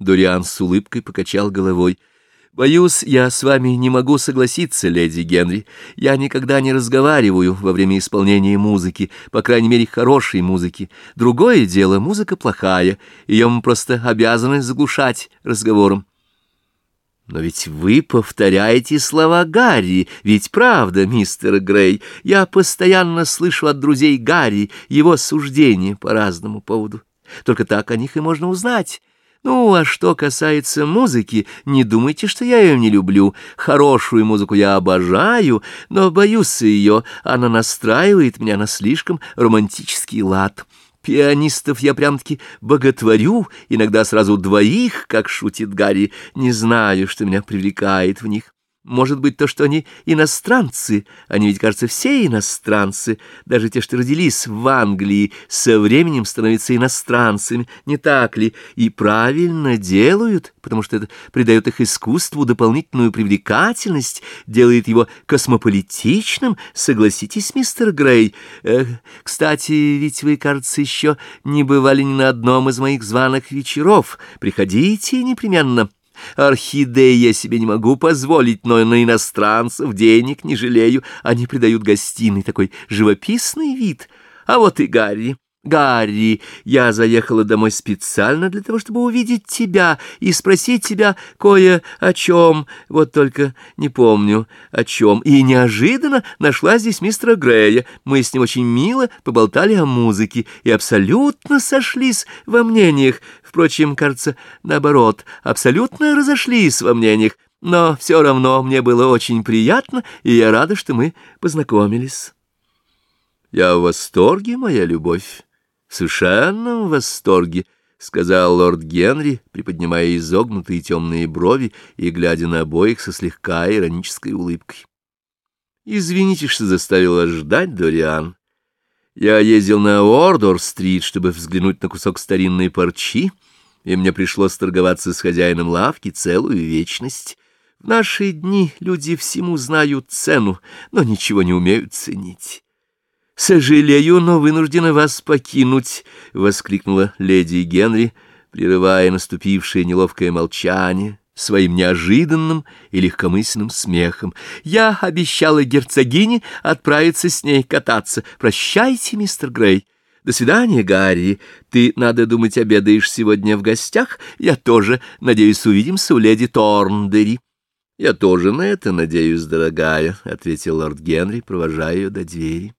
Дориан с улыбкой покачал головой. «Боюсь, я с вами не могу согласиться, леди Генри. Я никогда не разговариваю во время исполнения музыки, по крайней мере, хорошей музыки. Другое дело, музыка плохая, ее мы просто обязаны заглушать разговором. Но ведь вы повторяете слова Гарри, ведь правда, мистер Грей? Я постоянно слышу от друзей Гарри его суждения по разному поводу. Только так о них и можно узнать». Ну, а что касается музыки, не думайте, что я ее не люблю. Хорошую музыку я обожаю, но боюсь ее, она настраивает меня на слишком романтический лад. Пианистов я прям-таки боготворю, иногда сразу двоих, как шутит Гарри, не знаю, что меня привлекает в них. Может быть, то, что они иностранцы, они ведь, кажется, все иностранцы, даже те, что родились в Англии, со временем становятся иностранцами, не так ли? И правильно делают, потому что это придает их искусству дополнительную привлекательность, делает его космополитичным, согласитесь, мистер Грей. Э, кстати, ведь вы, кажется, еще не бывали ни на одном из моих званых вечеров. Приходите непременно. Орхидеи я себе не могу позволить, но на иностранцев денег не жалею. Они придают гостиной такой живописный вид. А вот и Гарри. Гарри, я заехала домой специально для того, чтобы увидеть тебя и спросить тебя кое о чем, вот только не помню о чем. И неожиданно нашла здесь мистера Грея. Мы с ним очень мило поболтали о музыке и абсолютно сошлись во мнениях. Впрочем, кажется, наоборот, абсолютно разошлись во мнениях. Но все равно мне было очень приятно, и я рада, что мы познакомились. Я в восторге, моя любовь в совершенном восторге, — сказал лорд Генри, приподнимая изогнутые темные брови и глядя на обоих со слегка иронической улыбкой. — Извините, что заставил вас ждать, Дориан. Я ездил на Ордор-стрит, чтобы взглянуть на кусок старинной парчи, и мне пришлось торговаться с хозяином лавки целую вечность. В наши дни люди всему знают цену, но ничего не умеют ценить. «Сожалею, но вынуждена вас покинуть», — воскликнула леди Генри, прерывая наступившее неловкое молчание своим неожиданным и легкомысленным смехом. «Я обещала герцогине отправиться с ней кататься. Прощайте, мистер Грей». «До свидания, Гарри. Ты, надо думать, обедаешь сегодня в гостях. Я тоже. Надеюсь, увидимся у леди Торндери». «Я тоже на это надеюсь, дорогая», — ответил лорд Генри, провожая ее до двери.